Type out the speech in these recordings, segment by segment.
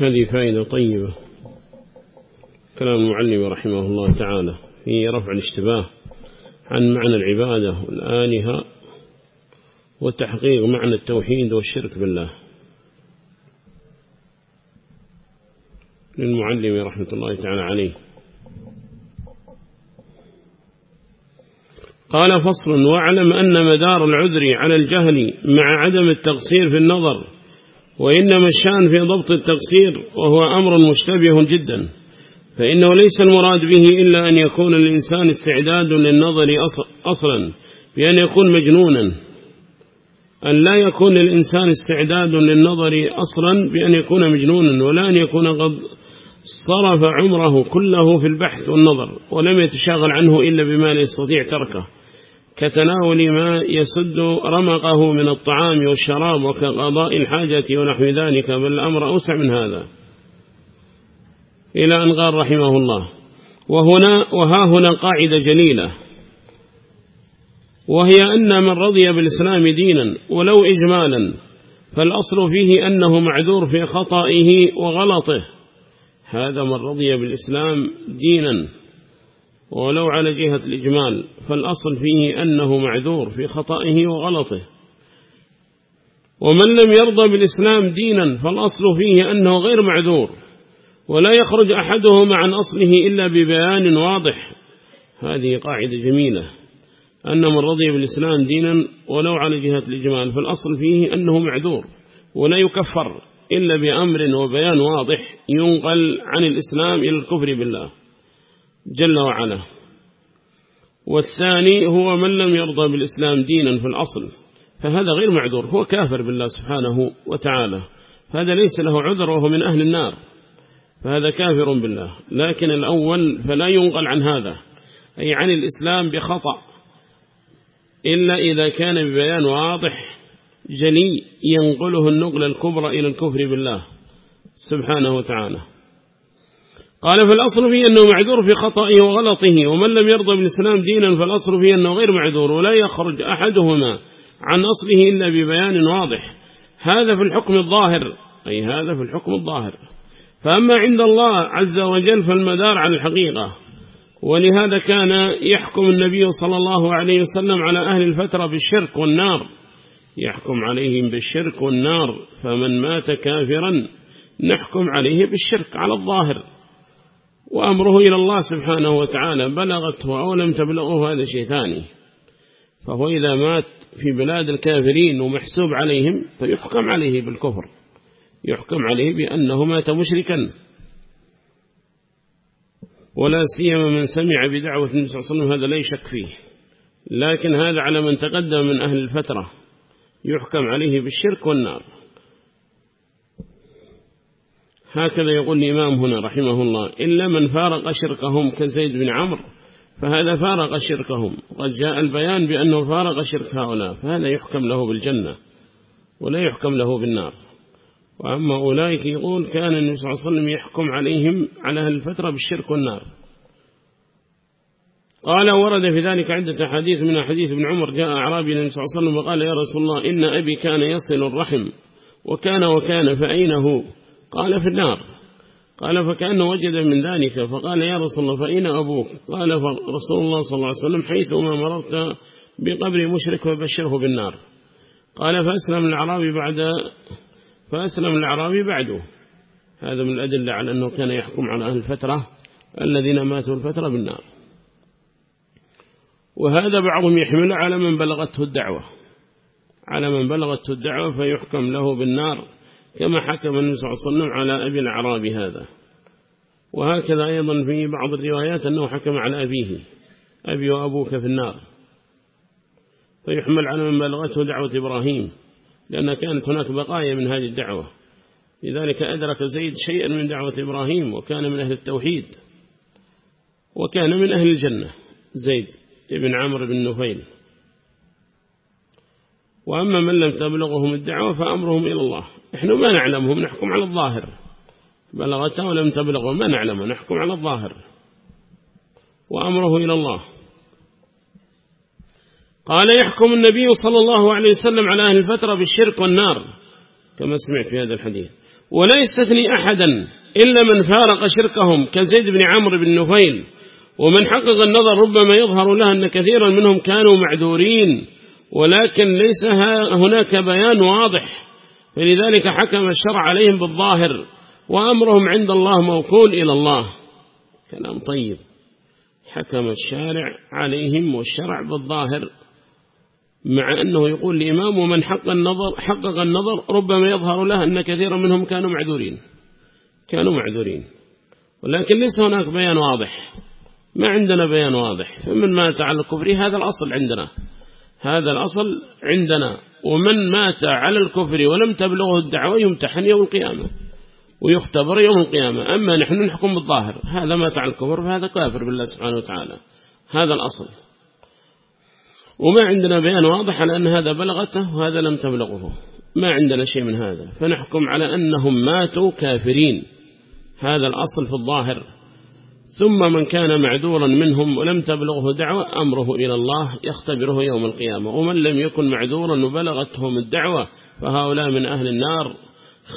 هذه فائدة طيبة. كلام المعلم رحمه الله تعالى في رفع الاشتباه عن معنى العبادة والآلهة وتحقيق معنى التوحيد والشرك بالله. للمعلم رحمة الله تعالى عليه. قال فصل واعلم أن مدار العذر على الجهل مع عدم التقصير في النظر وإنما الشأن في ضبط التقصير وهو أمر مشتبه جدا فإنه ليس المراد به إلا أن يكون الإنسان استعداد للنظر أصلا بأن يكون مجنونا. أن لا يكون للإنسان استعداد للنظر أصلا بأن يكون مجنونا ولا أن يكون قد صرف عمره كله في البحث والنظر ولم يتشاغل عنه إلا بما لا يستطيع تركه. كتناول ما يسد رمقه من الطعام والشراب وكقضاء الحاجة ونحو ذلك بل الأمر أوسع من هذا. إلى أن قال رحمه الله وهنا وها هنا قاعدة جليلة. وهي أن من رضي بالإسلام دينا ولو إجمالا فالأصل فيه أنه معذور في خطئه وغلطه. هذا من رضي بالإسلام دينا. ولو على جهة الإجمال فالأصل فيه أنه معذور في خطئه وغلطه. ومن لم يرضى بالإسلام دينا فالأصل فيه أنه غير معذور. ولا يخرج أحدهما عن أصله إلا ببيان واضح. هذه قاعدة جميلة. أن من رضي بالإسلام دينا ولو على جهة الإجمال فالأصل فيه أنه معذور. ولا يكفر إلا بأمر وبيان واضح ينقل عن الإسلام إلى الكفر بالله. جل وعلا. والثاني هو من لم يرضى بالإسلام دينا في الأصل فهذا غير معذور هو كافر بالله سبحانه وتعالى فهذا ليس له عذر وهو من أهل النار فهذا كافر بالله لكن الأول فلا ينقل عن هذا أي عن الإسلام بخطأ إلا إذا كان ببيان واضح جلي ينقله النقل الكبرى إلى الكفر بالله سبحانه وتعالى. قال فالأصل فيه أنه معذور في خطئه وغلطه ومن لم يرضى بالإسلام دينا فالأصل فيه أنه غير معذور ولا يخرج أحدهما عن أصله إلا ببيان واضح. هذا في الحكم الظاهر أي هذا في الحكم الظاهر. فأما عند الله عز وجل فالمدار على الحقيقة ولهذا كان يحكم النبي صلى الله عليه وسلم على أهل الفترة بالشرك والنار. يحكم عليهم بالشرك والنار فمن مات كافرا نحكم عليه بالشرك على الظاهر. وأمره إلى الله سبحانه وتعالى بلغته أو لم تبلغه هذا شيء ثاني. فهو إذا مات في بلاد الكافرين ومحسوب عليهم فيحكم عليه بالكفر. يحكم عليه بأنه مات مشركا. ولا سيما من سمع بدعوة النبي صلى الله عليه وسلم هذا لا يشك فيه. لكن هذا على من تقدم من أهل الفترة. يحكم عليه بالشرك والنار. هكذا يقول الإمام هنا رحمه الله إلا من فارق شركهم كزيد بن عمرو فهذا فارق شركهم. قد جاء البيان بأنه فارق شرك هؤلاء فهذا يحكم له بالجنة ولا يحكم له بالنار. وأما أولئك يقول كان النبي صلى الله عليه وسلم يحكم عليهم على الفترة بالشرك والنار. قال ورد في ذلك عدة حديث من حديث ابن عمر جاء أعرابي النبي صلى الله عليه وسلم وقال يا رسول الله إن أبي كان يصل الرحم وكان وكان فأين هو؟ قال في النار. قال فكأنه وجد من ذلك فقال يا رسول الله فأين أبوك؟ قال رسول الله صلى الله عليه وسلم حيثما مررت بقبر مشرك فبشره بالنار. قال فأسلم العرابي بعد فأسلم الأعرابي بعده. هذا من الأدلة على أنه كان يحكم على أهل الفترة الذين ماتوا الفترة بالنار. وهذا بعضهم يحمل على من بلغته الدعوة. على من بلغته الدعوة فيحكم له بالنار. كما حكم النبي صلى الله عليه وسلم على أبي الأعرابي هذا. وهكذا أيضا في بعض الروايات أنه حكم على أبيه أبي وأبوك في النار. فيحمل على من بلغته دعوة إبراهيم لأن كانت هناك بقايا من هذه الدعوة. لذلك أدرك زيد شيئا من دعوة إبراهيم وكان من أهل التوحيد وكان من أهل الجنة زيد ابن عمرو بن نفيل وأما من لم تبلغهم الدعوة فأمرهم إلى الله. نحن ما نعلمهم نحكم على الظاهر. بلغته ولم تبلغه ما نعلمه نحكم على الظاهر. وأمره إلى الله. قال يحكم النبي صلى الله عليه وسلم على أهل الفترة بالشرك والنار كما سمعت في هذا الحديث. ولا يستثني أحدا إلا من فارق شركهم كزيد بن عمرو بن نفيل. ومن حقق النظر ربما يظهر له أن كثيرا منهم كانوا معذورين. ولكن ليس هناك بيان واضح فلذلك حكم الشرع عليهم بالظاهر وأمرهم عند الله موكول إلى الله. كلام طيب. حكم الشارع عليهم والشرع بالظاهر مع أنه يقول الإمام ومن حق النظر حقق النظر ربما يظهر له أن كثيرا منهم كانوا معذورين. كانوا معذورين. ولكن ليس هناك بيان واضح. ما عندنا بيان واضح. فمن مات على الكفر هذا الأصل عندنا. هذا الأصل عندنا. ومن مات على الكفر ولم تبلغه الدعوة يمتحن يوم القيامة ويختبر يوم القيامة. أما نحن نحكم بالظاهر. هذا مات على الكفر فهذا كافر بالله سبحانه وتعالى. هذا الأصل. وما عندنا بيان واضح على أن هذا بلغته وهذا لم تبلغه. ما عندنا شيء من هذا. فنحكم على أنهم ماتوا كافرين. هذا الأصل في الظاهر. ثم من كان معذورا منهم ولم تبلغه دعوة أمره إلى الله يختبره يوم القيامة. ومن لم يكن معذورا وبلغتهم الدعوة فهؤلاء من أهل النار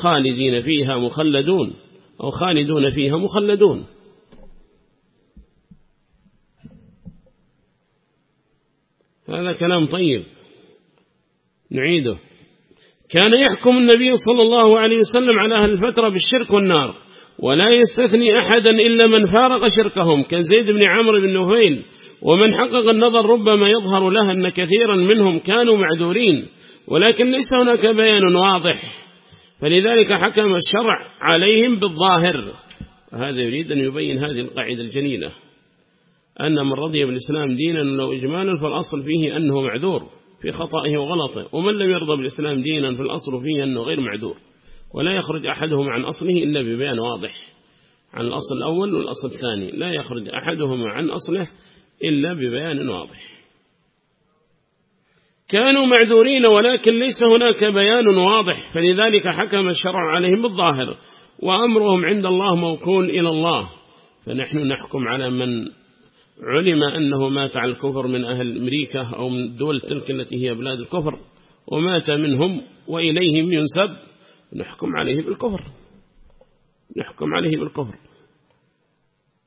خالدين فيها مخلدون أو خالدون فيها مخلدون. هذا كلام طيب. نعيده. كان يحكم النبي صلى الله عليه وسلم على أهل الفترة بالشرك والنار. ولا يستثني أحدا إلا من فارق شركهم كزيد بن عمرو بن نفيل ومن حقق النظر ربما يظهر له أن كثيرا منهم كانوا معذورين ولكن ليس هناك بيان واضح. فلذلك حكم الشرع عليهم بالظاهر. هذا يريد أن يبين هذه القاعدة الجليلة أن من رضي بالإسلام دينا لو إجمالا فالأصل فيه أنه معذور في خطأه وغلطه ومن لم يرضى بالإسلام دينا فالأصل فيه أنه غير معذور. ولا يخرج أحدهم عن أصله إلا ببيان واضح عن الأصل الأول والأصل الثاني. لا يخرج أحدهما عن أصله إلا ببيان واضح. كانوا معذورين ولكن ليس هناك بيان واضح فلذلك حكم الشرع عليهم بالظاهر وأمرهم عند الله موكول إلى الله. فنحن نحكم على من علم أنه مات على الكفر من أهل أمريكا أو من دول تلك التي هي بلاد الكفر ومات منهم وإليهم ينسب نحكم عليه بالكفر. نحكم عليه بالكفر.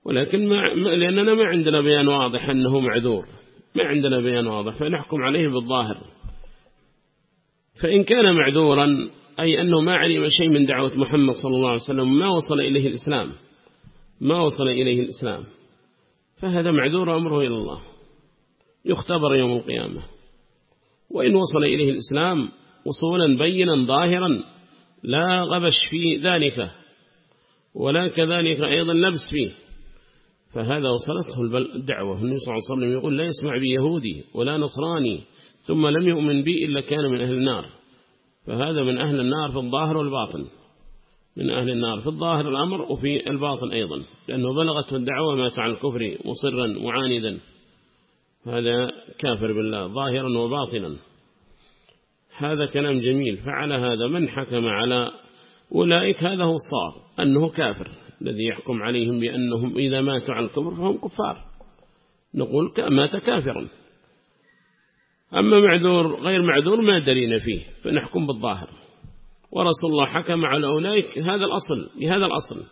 ولكن ما لأننا ما عندنا بيان واضح أنه معذور. ما عندنا بيان واضح فنحكم عليه بالظاهر. فإن كان معذورا أي أنه ما علم شيء من دعوة محمد صلى الله عليه وسلم ما وصل إليه الإسلام. ما وصل إليه الإسلام. فهذا معذور أمره إلى الله. يختبر يوم القيامة. وإن وصل إليه الإسلام وصولا بينا ظاهرا لا غبش في ذلك ولا كذلك أيضا لبس فيه. فهذا وصلته الدعوة النبي صلى الله عليه وسلم يقول لا يسمع بي يهودي ولا نصراني ثم لم يؤمن بي إلا كان من أهل النار. فهذا من أهل النار في الظاهر والباطن. من أهل النار في الظاهر الأمر وفي الباطن أيضا لأنه بلغته الدعوة مات عن الكفر مصرا معاندا هذا كافر بالله ظاهرا وباطنا. هذا كلام جميل فعلى هذا من حكم على أولئك هذا هو الصار أنه كافر الذي يحكم عليهم بأنهم إذا ماتوا عن الكفر فهم كفار. نقول مات كافرا. أما معذور غير معذور ما درينا فيه فنحكم بالظاهر. ورسول الله حكم على أولئك هذا الأصل بهذا الأصل.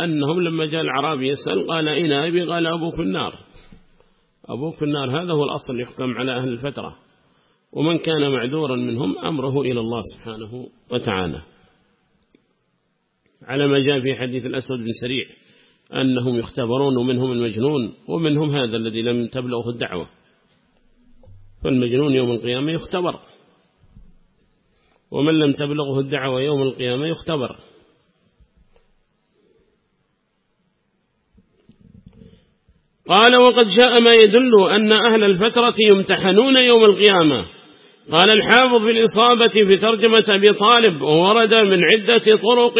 أنهم لما جاء العربي يسأل قال أين أبي قال أبوك في النار. أبوك في النار هذا هو الأصل يحكم على أهل الفترة. ومن كان معذورا منهم أمره إلى الله سبحانه وتعالى. على ما جاء في حديث الأسود بن سريع أنهم يختبرون ومنهم المجنون ومنهم هذا الذي لم تبلغه الدعوة. فالمجنون يوم القيامة يختبر. ومن لم تبلغه الدعوة يوم القيامة يختبر. قال وقد جاء ما يدل أن أهل الفترة يمتحنون يوم القيامة. قال الحافظ في الإصابة في ترجمة أبي طالب وورد من عدة طرق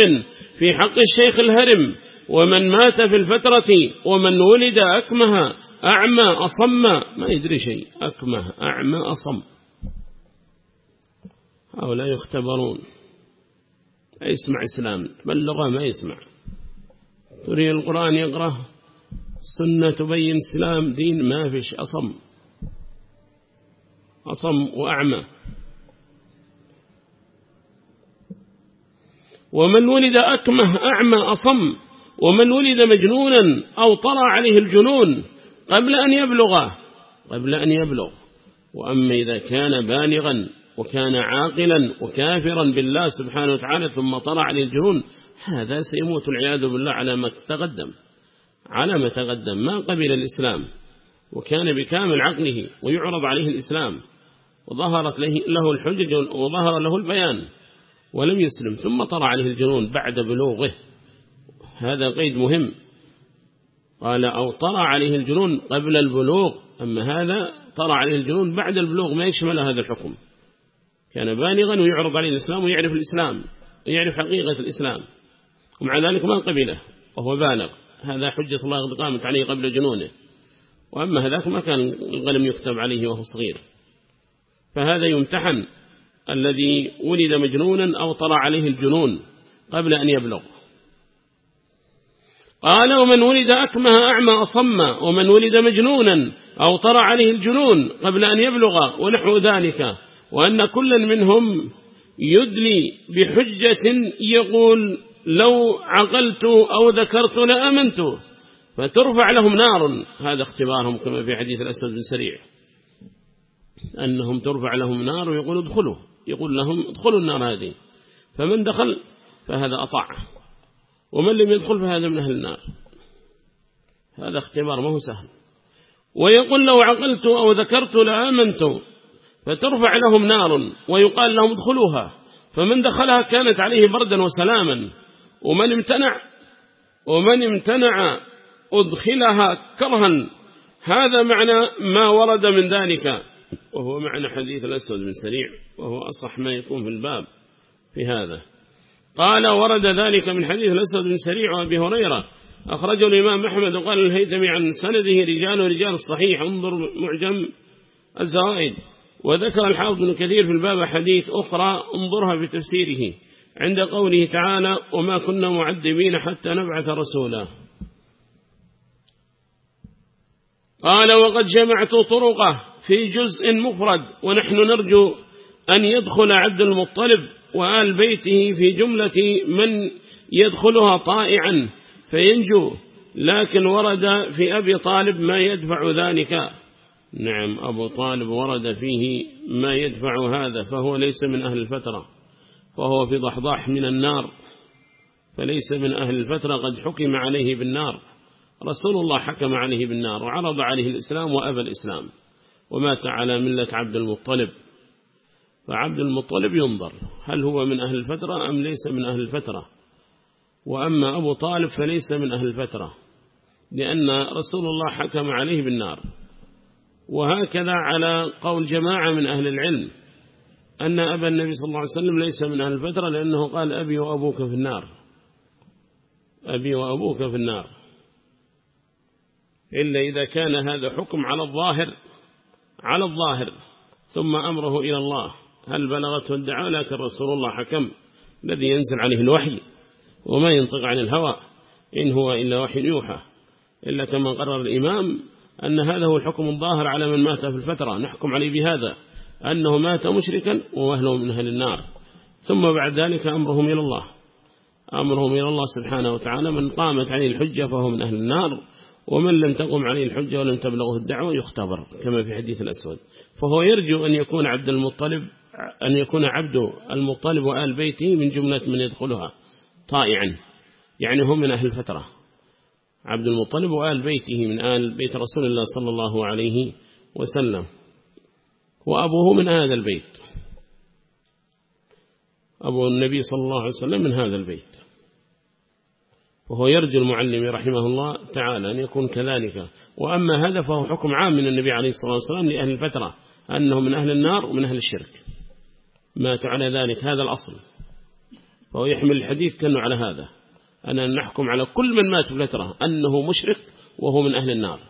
في حق الشيخ الهرم ومن مات في الفترة ومن ولد أكمه أعمى أصم ما يدري شيء أكمه أعمى أصم. هؤلاء يختبرون. يسمع إسلام بلغه ما يسمع. تريد القرآن يقرأ السنة تبين إسلام دين ما فيش أصم. أصم وأعمى. ومن ولد أكمه أعمى أصم ومن ولد مجنونا أو طرى عليه الجنون قبل أن يبلغ قبل أن يبلغ. وأما إذا كان بالغا وكان عاقلا وكافرا بالله سبحانه وتعالى ثم طرى عليه الجنون هذا سيموت العياذ بالله على ما تقدم. على ما تقدم ما قبل الإسلام وكان بكامل عقله ويعرض عليه الإسلام. وظهرت له الحجج وظهر له البيان ولم يسلم ثم طرى عليه الجنون بعد بلوغه. هذا قيد مهم. قال أو طرى عليه الجنون قبل البلوغ أما هذا طرى عليه الجنون بعد البلوغ ما يشمل هذا الحكم. كان بالغا ويعرض عليه الإسلام ويعرف الإسلام ويعرف حقيقة الإسلام. ومع ذلك ما قبله وهو بالغ. هذا حجة الله قامت عليه قبل جنونه. وأما هذاك ما كان القلم يكتب عليه وهو صغير. فهذا يمتحن الذي ولد مجنونا أو طرى عليه الجنون قبل أن يبلغ قال ومن ولد أكمه أعمى أصم ومن ولد مجنونا أو طرى عليه الجنون قبل أن يبلغ ونحو ذلك. وأن كل منهم يدلي بحجة يقول لو عقلت أو ذكرت لأمنت. فترفع لهم نار. هذا اختبارهم كما في حديث الأسود بن سريع. أنهم ترفع لهم نار ويقول ادخلوا. يقول لهم ادخلوا النار هذه. فمن دخل فهذا أطاع. ومن لم يدخل فهذا من أهل النار. هذا اختبار ما هو سهل. ويقول لو عقلت أو ذكرت لآمنت فترفع لهم نار ويقال لهم ادخلوها. فمن دخلها كانت عليه بردا وسلاما. ومن امتنع ومن امتنع أدخلها كرها. هذا معنى ما ورد من ذلك. وهو معنى حديث الأسود بن سريع وهو أصح ما يكون في الباب في هذا. قال ورد ذلك من حديث الأسود بن سريع وأبي هريرة. أخرجه الإمام أحمد وقال الهيثمي عن سنده رجال ورجال الصحيح انظر معجم الزوائد وذكر الحافظ بن كثير في الباب حديث أخرى انظرها في تفسيره عند قوله تعالى وما كنا معذبين حتى نبعث رسولا. قال وقد جمعت طرقه في جزء مفرد ونحن نرجو أن يدخل عبد المطلب وآل بيته في جملة من يدخلها طائعا فينجو لكن ورد في أبي طالب ما يدفع ذلك. نعم أبو طالب ورد فيه ما يدفع هذا فهو ليس من أهل الفترة فهو في ضحضاح من النار فليس من أهل الفترة قد حكم عليه بالنار. رسول الله حكم عليه بالنار وعرض عليه الإسلام وأبى الإسلام ومات على ملة عبد المطلب. فعبد المطلب ينظر هل هو من أهل الفترة أم ليس من أهل الفترة؟ وأما أبو طالب فليس من أهل الفترة لأن رسول الله حكم عليه بالنار. وهكذا على قول جماعة من أهل العلم أن أبا النبي صلى الله عليه وسلم ليس من أهل الفترة لأنه قال أبي وأبوك في النار. أبي وأبوك في النار. إلا إذا كان هذا حكم على الظاهر على الظاهر. ثم أمره إلى الله. هل بلغته الدعاء؟ لكن رسول الله حكم. الذي ينزل عليه الوحي وما ينطق عن الهوى. إن هو إلا وحي يوحى. إلا كما قرر الإمام أن هذا هو الحكم الظاهر على من مات في الفترة. نحكم عليه بهذا. أنه مات مشركا وأهله من أهل النار. ثم بعد ذلك أمرهم إلى الله. أمرهم إلى الله سبحانه وتعالى. من قامت عليه الحجة فهو من أهل النار. ومن لم تقم عليه الحجة ولم تبلغه الدعوة يختبر كما في حديث الأسود. فهو يرجو أن يكون عبد المطلب أن يكون عبد المطلب وآل بيته من جملة من يدخلها طائعا يعني هم من أهل الفترة. عبد المطلب وآل بيته من آل بيت رسول الله صلى الله عليه وسلم. وأبوه من هذا البيت. أبو النبي صلى الله عليه وسلم من هذا البيت. وهو يرجو المعلم رحمه الله تعالى أن يكون كذلك. وأما هذا فهو حكم عام من النبي عليه الصلاة والسلام لأهل الفترة أنه من أهل النار ومن أهل الشرك. ماتوا على ذلك هذا الأصل. فهو يحمل الحديث كأنه على هذا. أن نحكم على كل من مات في الفترة أنه مشرك وهو من أهل النار.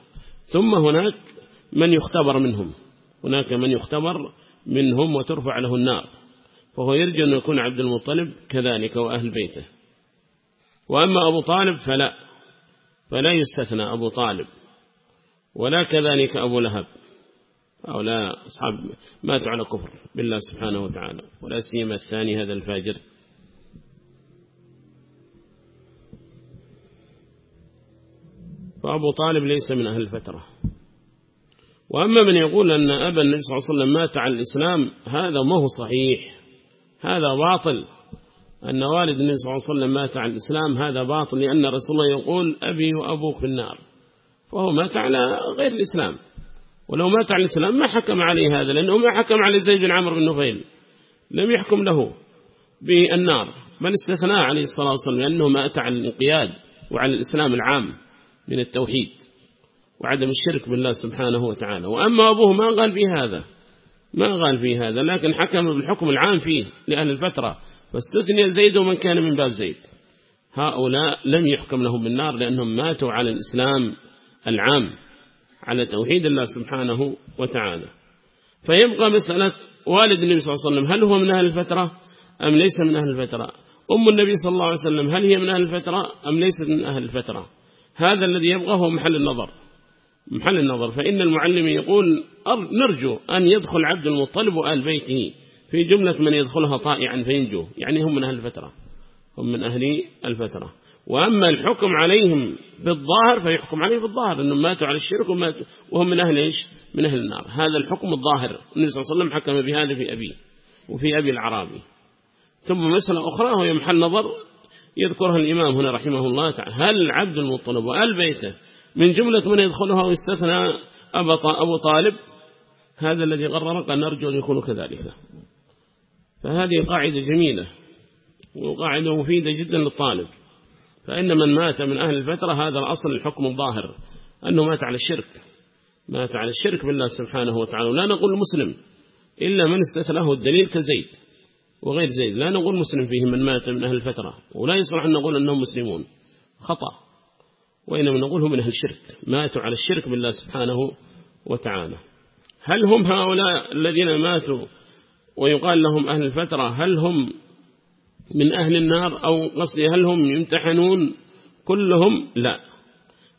ثم هناك من يختبر منهم. هناك من يختبر منهم وترفع له النار. فهو يرجو أن يكون عبد المطلب كذلك وأهل بيته. وأما أبو طالب فلا فلا يستثنى أبو طالب ولا كذلك أبو لهب هؤلاء أصحاب ماتوا على كفر بالله سبحانه وتعالى ولا سيما الثاني هذا الفاجر. فأبو طالب ليس من أهل الفترة. وأما من يقول أن أبا النبي صلى الله عليه وسلم مات على الإسلام هذا ما هو صحيح هذا باطل. أن والد النبي صلى الله عليه وسلم مات على الإسلام هذا باطل لأن رسول الله يقول أبي وأبوك في النار. فهو مات على غير الإسلام. ولو مات على الإسلام ما حكم عليه هذا لأنه ما حكم على زيد بن عمرو بن نفيل. لم يحكم له بالنار. بل استثناء عليه الصلاة والسلام لأنه مات على الانقياد وعلى الإسلام العام من التوحيد وعدم الشرك بالله سبحانه وتعالى. وأما أبوه ما قال في هذا. ما قال في هذا لكن حكم بالحكم العام فيه لأهل الفترة. واستثني زيد ومن كان من باب زيد. هؤلاء لم يحكم لهم بالنار لأنهم ماتوا على الإسلام العام على توحيد الله سبحانه وتعالى. فيبقى مسألة والد النبي صلى الله عليه وسلم هل هو من أهل الفترة أم ليس من أهل الفترة؟ أم النبي صلى الله عليه وسلم هل هي من أهل الفترة أم ليست من أهل الفترة؟ هذا الذي يبقى هو محل النظر. محل النظر فإن المعلم يقول نرجو أن يدخل عبد المطلب وآل بيته. في جملة من يدخلها طائعا فينجو يعني هم من أهل الفترة هم من أهل الفترة. وأما الحكم عليهم بالظاهر فيحكم عليه بالظاهر أنهم ماتوا على الشرك وماتوا وهم من أهل إيش؟ من أهل النار. هذا الحكم الظاهر النبي صلى الله عليه وسلم حكم بهذا في أبي وفي أبي العرابي. ثم مسألة أخرى وهي محل نظر يذكرها الإمام هنا رحمه الله تعالى. هل عبد المطلب وآل بيته من جملة من يدخلها واستثنى أبو طالب؟ هذا الذي قال نرجو أن يكونوا كذلك. فهذه قاعدة جميلة وقاعدة مفيدة جدا للطالب. فإن من مات من أهل الفترة هذا الأصل الحكم الظاهر أنه مات على الشرك. مات على الشرك بالله سبحانه وتعالى. ولا نقول مسلم إلا من استثناه الدليل كزيد وغير زيد. لا نقول مسلم فيه من مات من أهل الفترة. ولا يصلح أن نقول أنهم مسلمون. خطأ. وإنما نقول هم من أهل الشرك. ماتوا على الشرك بالله سبحانه وتعالى. هل هم هؤلاء الذين ماتوا ويقال لهم أهل الفترة هل هم من أهل النار أو قصدي هل هم يمتحنون؟ كلهم لا.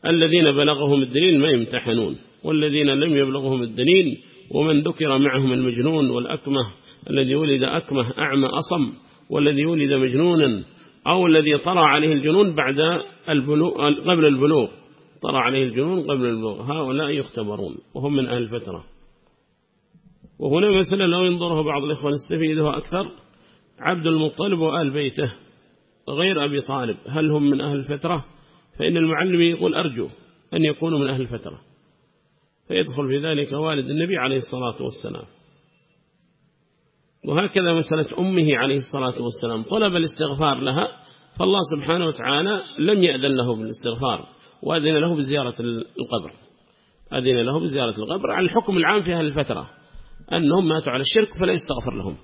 الذين بلغهم الدليل ما يمتحنون والذين لم يبلغهم الدليل ومن ذكر معهم المجنون والأكمه الذي ولد أكمه أعمى أصم والذي ولد مجنونا أو الذي طرى عليه الجنون بعد البلوغ قبل البلوغ. طرى عليه الجنون قبل البلوغ. هؤلاء يختبرون وهم من أهل الفترة. وهنا مسألة لو ينظره بعض الإخوة نستفيدها أكثر. عبد المطلب وآل بيته غير أبي طالب هل هم من أهل الفترة؟ فإن المعلم يقول أرجو أن يكونوا من أهل الفترة. فيدخل في ذلك والد النبي عليه الصلاة والسلام. وهكذا مسألة أمه عليه الصلاة والسلام. طلب الاستغفار لها فالله سبحانه وتعالى لم يأذن له بالاستغفار وأذن له بزيارة القبر. أذن له بزيارة القبر على الحكم العام في هذه الفترة. أنهم ماتوا على الشرك فلا يستغفر لهم.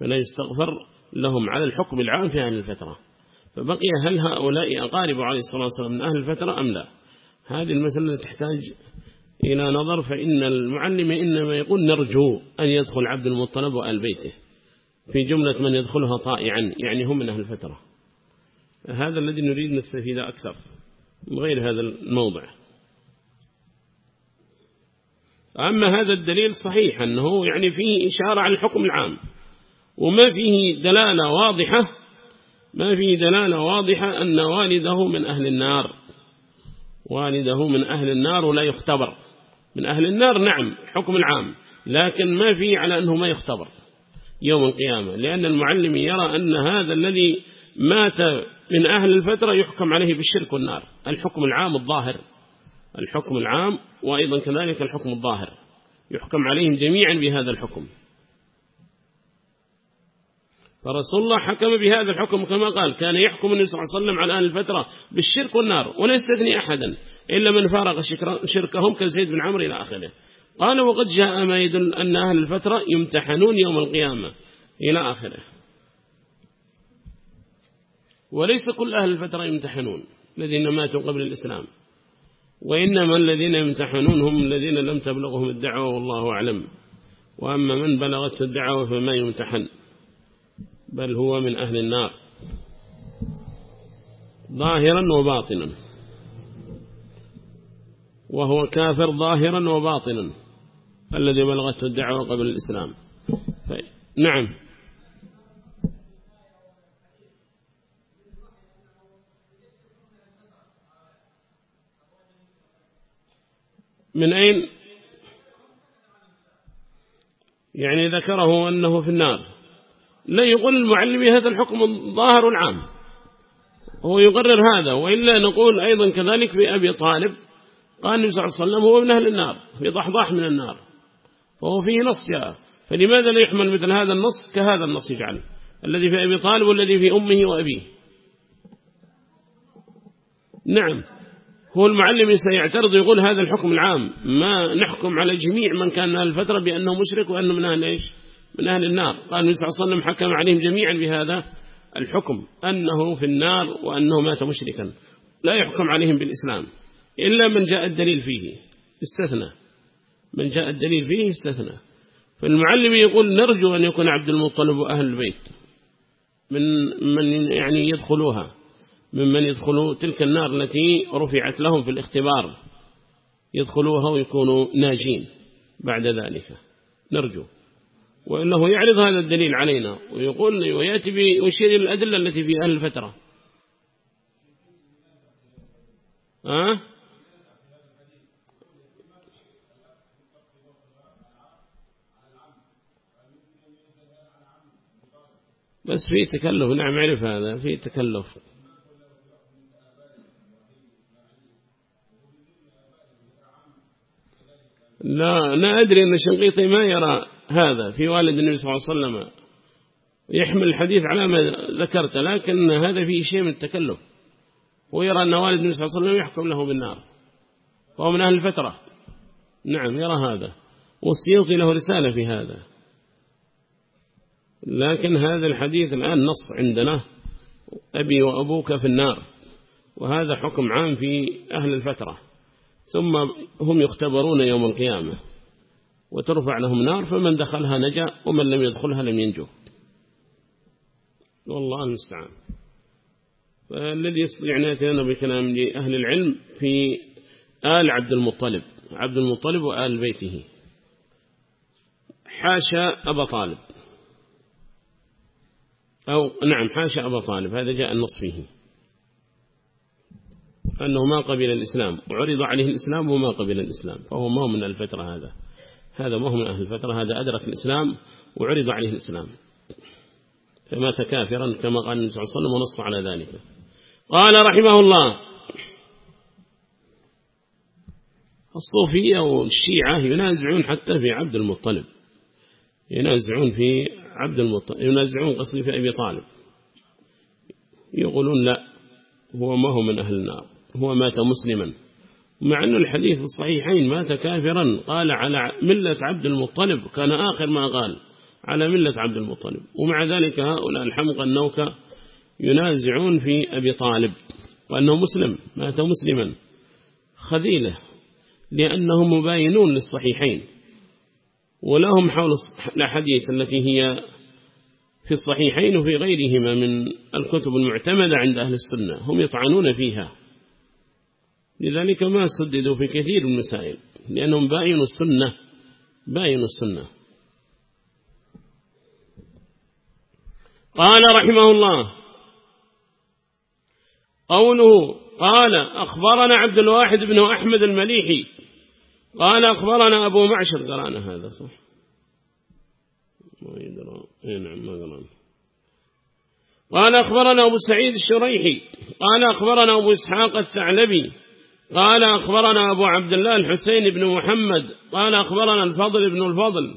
فلا يستغفر لهم على الحكم العام في هذه الفترة. فبقي هل هؤلاء أقارب عليه الصلاة والسلام من أهل الفترة أم لا؟ هذه المسألة تحتاج إلى نظر فإن المعلم إنما يقول نرجو أن يدخل عبد المطلب وآل بيته في جملة من يدخلها طائعا يعني هم من أهل الفترة. هذا الذي نريد نستفيد أكثر من غير هذا الموضع. أما هذا الدليل صحيح أنه يعني فيه إشارة على الحكم العام وما فيه دلالة واضحة ما فيه دلالة واضحة أن والده من أهل النار. والده من أهل النار ولا يختبر. من أهل النار نعم حكم العام لكن ما فيه على أنه ما يختبر يوم القيامة لأن المعلم يرى أن هذا الذي مات من أهل الفترة يحكم عليه بالشرك والنار الحكم العام الظاهر. الحكم العام وأيضا كذلك الحكم الظاهر. يحكم عليهم جميعا بهذا الحكم. فرسول الله حكم بهذا الحكم كما قال كان يحكم النبي صلى الله عليه وسلم على أهل الفترة بالشرك والنار ولا يستثني أحدا إلا من فارق شركهم كزيد بن عمرو إلى آخره. قال وقد جاء ما يدل أن أهل الفترة يمتحنون يوم القيامة إلى آخره. وليس كل أهل الفترة يمتحنون الذين ماتوا قبل الإسلام. وإنما الذين يمتحنون هم الذين لم تبلغهم الدعوة والله أعلم. وأما من بلغت الدعوة فما يمتحن بل هو من أهل النار. ظاهرا وباطنا. وهو كافر ظاهرا وباطنا الذي بلغته الدعوة قبل الإسلام. نعم. من أين؟ يعني ذكره أنه في النار. لا يقول المعلم هذا الحكم الظاهر العام. هو يقرر هذا وإلا نقول أيضا كذلك بأبي طالب قال النبي صلى الله عليه وسلم هو من أهل النار في ضحضاح من النار فهو فيه نص جاء. فلماذا لا يحمل مثل هذا النص كهذا النص يجعل الذي في أبي طالب والذي في أمه وأبيه. نعم. هو المعلم سيعترض يقول هذا الحكم العام. ما نحكم على جميع من كان أهل الفترة بأنه مشرك وأنه من أهل إيش؟ من أهل النار. قال النبي صلى الله عليه وسلم حكم عليهم جميعا بهذا الحكم. أنه في النار وأنه مات مشركا. لا يحكم عليهم بالإسلام. إلا من جاء الدليل فيه استثنى. من جاء الدليل فيه استثنى. فالمعلم يقول نرجو أن يكون عبد المطلب وأهل البيت. من من يعني يدخلوها. ممن يدخلوا تلك النار التي رفعت لهم في الاختبار. يدخلوها ويكونوا ناجين بعد ذلك. نرجو. وإنه يعرض هذا الدليل علينا ويقول ويأتي ويشير الأدلة التي في أهل الفترة. ها؟ بس في تكلف نعم عرف هذا في تكلف. لا لا أدري أن الشنقيطي ما يرى هذا. في والد النبي صلى الله عليه وسلم يحمل الحديث على ما ذكرت لكن هذا فيه شيء من التكلف. ويرى أن والد النبي صلى الله عليه وسلم يحكم له بالنار. وهو من أهل الفترة. نعم يرى هذا. والسيوطي له رسالة في هذا. لكن هذا الحديث الآن نص عندنا. أبي وأبوك في النار. وهذا حكم عام في أهل الفترة. ثم هم يختبرون يوم القيامة وترفع لهم نار فمن دخلها نجا ومن لم يدخلها لم ينجو. والله المستعان. فالذي يستطيع أن يتنى بكلام لأهل العلم في آل عبد المطلب عبد المطلب وآل بيته. حاشا أبا طالب. أو نعم حاشا أبا طالب. هذا جاء النص فيه. أنه ما قبل الإسلام وعرض عليه الإسلام وما قبل الإسلام فهو ما هو من الفترة هذا. هذا ما هو من أهل الفترة هذا أدرك الإسلام وعرض عليه الإسلام. فمات كافرا كما قال النبي صلى الله عليه وسلم ونص على ذلك. قال رحمه الله الصوفية والشيعة ينازعون حتى في عبد المطلب. ينازعون في عبد المطلب ينازعون قصدي في أبي طالب. يقولون لا هو ما هو من أهل النار. هو مات مسلما. مع أن الحديث الصحيحين مات كافرا قال على ملة عبد المطلب كان آخر ما قال على ملة عبد المطلب. ومع ذلك هؤلاء الحمق النوكة ينازعون في أبي طالب وأنه مسلم مات مسلما. خذيلة لأنهم مباينون للصحيحين ولهم حول الحديث التي هي في الصحيحين وفي غيرهما من الكتب المعتمدة عند أهل السنة هم يطعنون فيها. لذلك ما سددوا في كثير من المسائل لأنهم باينوا السنة باينوا السنة. قال رحمه الله قوله قال أخبرنا عبد الواحد بن أحمد المليحي. قال أخبرنا أبو معشر. قرأنا هذا صح؟ ما يدرى. إيه نعم ما قرأنا. قال أخبرنا أبو سعيد الشريحي. قال أخبرنا أبو إسحاق الثعلبي. قال أخبرنا أبو عبد الله الحسين بن محمد قال أخبرنا الفضل بن الفضل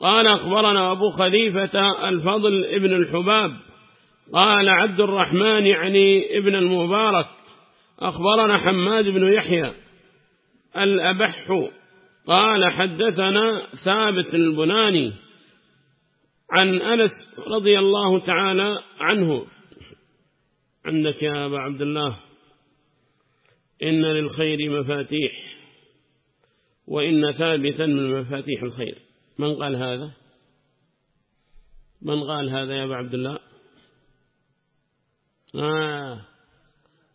قال أخبرنا أبو خليفة الفضل ابن الحباب قال عبد الرحمن يعني ابن المبارك أخبرنا حماد بن يحيى الأبح قال حدثنا ثابت البناني عن أنس رضي الله تعالى عنه. عندك يا أبا عبد الله؟ إن للخير مفاتيح وإن ثابتا من مفاتيح الخير. من قال هذا؟ من قال هذا يا أبا عبد الله؟ آه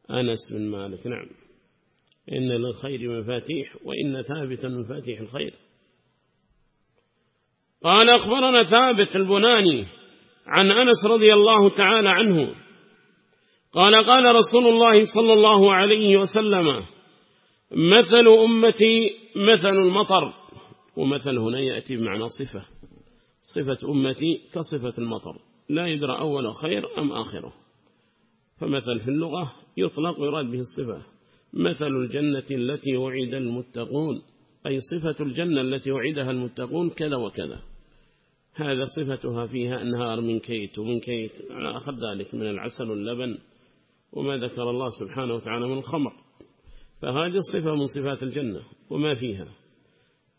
أنس بن مالك نعم. إن للخير مفاتيح وإن ثابتا من مفاتيح الخير. قال أخبرنا ثابت البناني عن أنس رضي الله تعالى عنه قال قال رسول الله صلى الله عليه وسلم مثل أمتي مثل المطر. ومثل هنا يأتي بمعنى صفة. صفة أمتي كصفة المطر. لا يدرى أول خير أم آخره. فمثل في اللغة يطلق ويراد به الصفة. مثل الجنة التي وعد المتقون. أي صفة الجنة التي وعدها المتقون كذا وكذا. هذا صفتها فيها أنهار من كيت ومن كيت على أخذ ذلك من العسل واللبن. وما ذكر الله سبحانه وتعالى من الخمر فهذه الصفة من صفات الجنة وما فيها.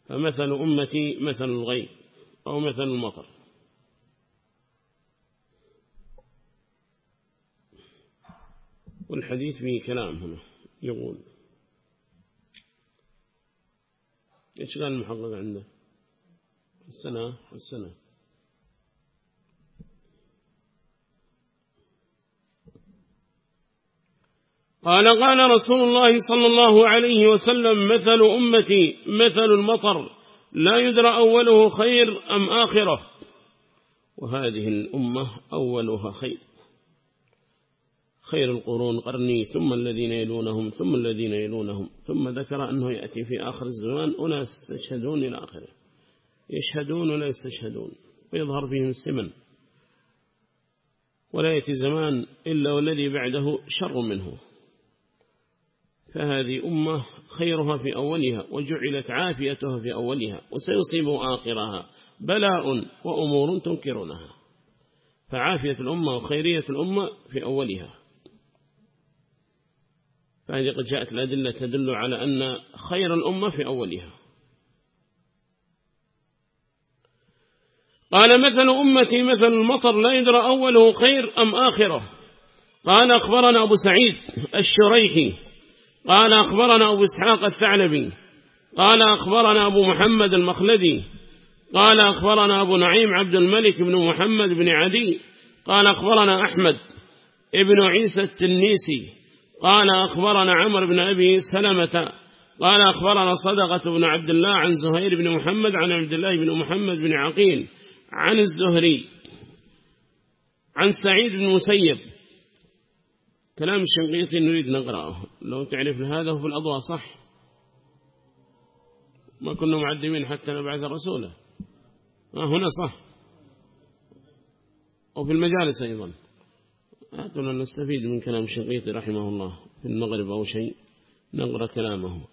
فمثل أمتي مثل الغيب أو مثل المطر. والحديث فيه كلام هنا يقول إيش قال المحقق عنده؟ السنة السنة قال قال رسول الله صلى الله عليه وسلم مثل أمتي مثل المطر لا يدرى أوله خير أم آخرة. وهذه الأمة أولها خير. خير القرون قرني ثم الذين يلونهم ثم الذين يلونهم ثم ذكر أنه يأتي في آخر الزمان أناس يشهدون إلى آخره. يشهدون ولا يستشهدون ويظهر فيهم السمن ولا يأتي زمان إلا والذي بعده شر منه. فهذه أمة خيرها في أولها وجعلت عافيتها في أولها وسيصيب آخرها بلاء وأمور تنكرونها. فعافية الأمة وخيرية الأمة في أولها. فهذه قد جاءت الأدلة تدل على أن خير الأمة في أولها. قال مثل أمتي مثل المطر لا يدرى أوله خير أم آخره. قال أخبرنا أبو سعيد الشريحي قال أخبرنا أبو إسحاق الثعلبي قال أخبرنا أبو محمد المخلدي قال أخبرنا أبو نعيم عبد الملك بن محمد بن عدي قال أخبرنا أحمد ابن عيسى التنيسي قال أخبرنا عمر بن أبي سلمة قال أخبرنا صدقة بن عبد الله عن زهير بن محمد عن عبد الله بن محمد بن عقيل عن الزهري عن سعيد بن مسيب كلام الشنقيطي نريد نقرأه. لو تعرف هذا في الأضواء صح؟ ما كنا معدمين حتى نبعث رسوله. آه هنا صح. وفي المجالس أيضا. هاتنا نستفيد من كلام الشنقيطي رحمه الله. في المغرب أو شيء نقرأ كلامه.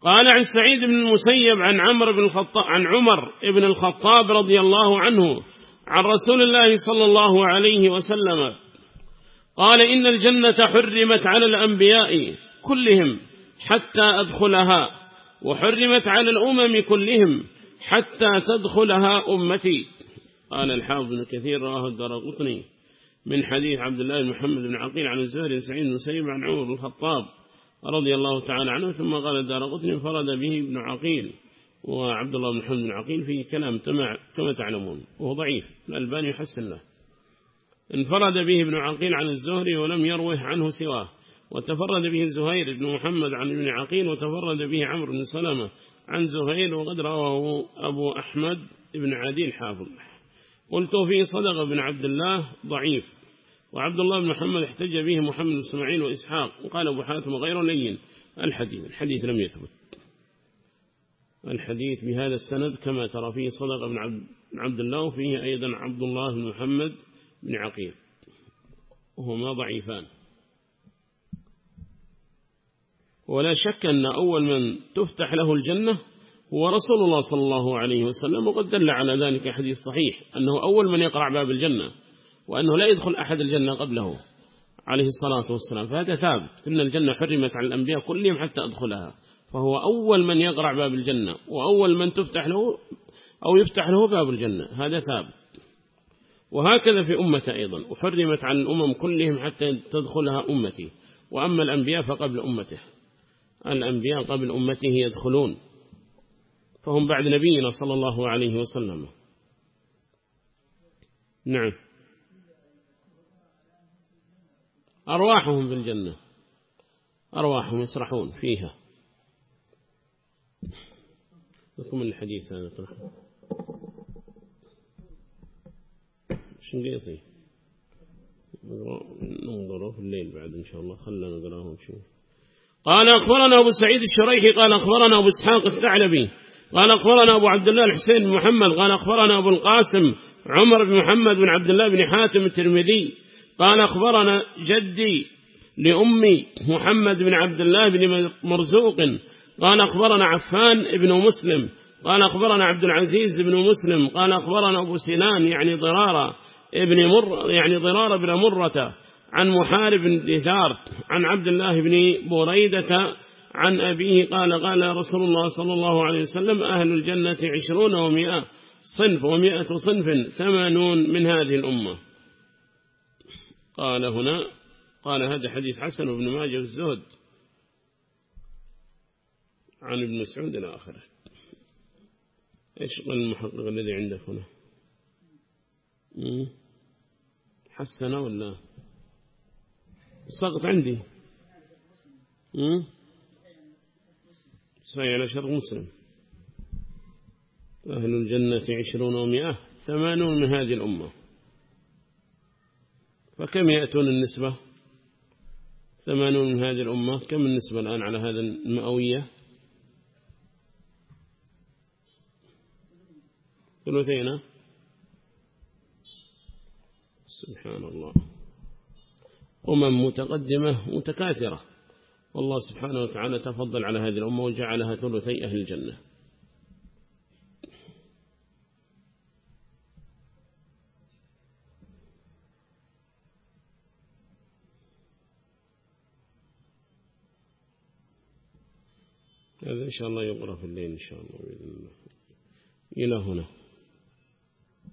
قال عن سعيد بن المسيب عن عمر بن الخطاب عن عمر بن الخطاب رضي الله عنه عن رسول الله صلى الله عليه وسلم قال إن الجنة حرمت على الأنبياء كلهم حتى أدخلها وحرمت على الأمم كلهم حتى تدخلها أمتي. قال الحافظ بن كثير رآه الدار قطني من حديث عبد الله بن محمد بن عقيل عن الزهري سعيد بن سيب عن عمر الخطاب رضي الله تعالى عنه ثم قال الدار قطني انفرد به ابن عقيل. وعبد الله بن محمد بن عقيل فيه كلام كما تعلمون وهو ضعيف الألباني يحسن له. انفرد به ابن عقيل عن الزهري ولم يروه عنه سواه. وتفرد به زهير بن محمد عن ابن عقيل وتفرد به عمرو بن سلمة عن زهير وقد رواه أبو أحمد بن عدي الحافظ. قلت فيه صدق بن عبد الله ضعيف. وعبد الله بن محمد احتج به محمد بن إسماعيل وإسحاق وقال أبو حاتم غير لين. الحديث الحديث لم يثبت. الحديث بهذا السند كما ترى فيه صدق بن عبد الله وفيه أيضا عبد الله بن محمد بن عقيل. وهما ضعيفان. ولا شك أن أول من تفتح له الجنة هو رسول الله صلى الله عليه وسلم وقد دل على ذلك حديث صحيح أنه أول من يقرع باب الجنة وأنه لا يدخل أحد الجنة قبله عليه الصلاة والسلام. فهذا ثابت إن الجنة حرمت على الأنبياء كلهم حتى أدخلها. فهو أول من يقرع باب الجنة وأول من تفتح له أو يفتح له باب الجنة هذا ثابت. وهكذا في أمة أيضا وحرمت عن الأمم كلهم حتى تدخلها أمتي. وأما الأنبياء فقبل أمته. الأنبياء قبل أمته يدخلون. فهم بعد نبينا صلى الله عليه وسلم. نعم. أرواحهم في الجنة. أرواحهم يسرحون فيها. لكم الحديث هذا طرح شنقيطي ننظر في الليل بعد إن شاء الله خلنا نقراهم شيء قال أخبرنا أبو سعيد الشريحي قال أخبرنا أبو إسحاق الثعلبي قال أخبرنا أبو عبد الله الحسين بن محمد قال أخبرنا أبو القاسم عمر بن محمد بن عبد الله بن حاتم الترمذي قال أخبرنا جدي لأمي محمد بن عبد الله بن مرزوق قال أخبرنا عفان بن مسلم قال أخبرنا عبد العزيز بن مسلم قال أخبرنا أبو سنان يعني ضرارة ابن مر يعني ضرارة بن مرة عن محارب بن دثار عن عبد الله بن بريدة عن أبيه قال قال رسول الله صلى الله عليه وسلم أهل الجنة عشرون ومئة صنف ومئة صنف ثمانون من هذه الأمة. قال هنا قال هذا حديث حسن وابن ماجه الزهد. عن ابن مسعود إلى آخره. إيش المحقق الذي عندك هنا؟ حسن ولا؟ سقط عندي. صحيح على شرط مسلم. أهل الجنة عشرون ومئة ثمانون من هذه الأمة. فكم يأتون النسبة؟ ثمانون من هذه الأمة كم النسبة الآن على هذا المئوية؟ ثلثين. سبحان الله. أمم متقدمة متكاثرة. والله سبحانه وتعالى تفضل على هذه الأمة وجعلها ثلثي أهل الجنة. هذا إن شاء الله يقرأ في الليل إن شاء الله بإذن الله. إلى هنا.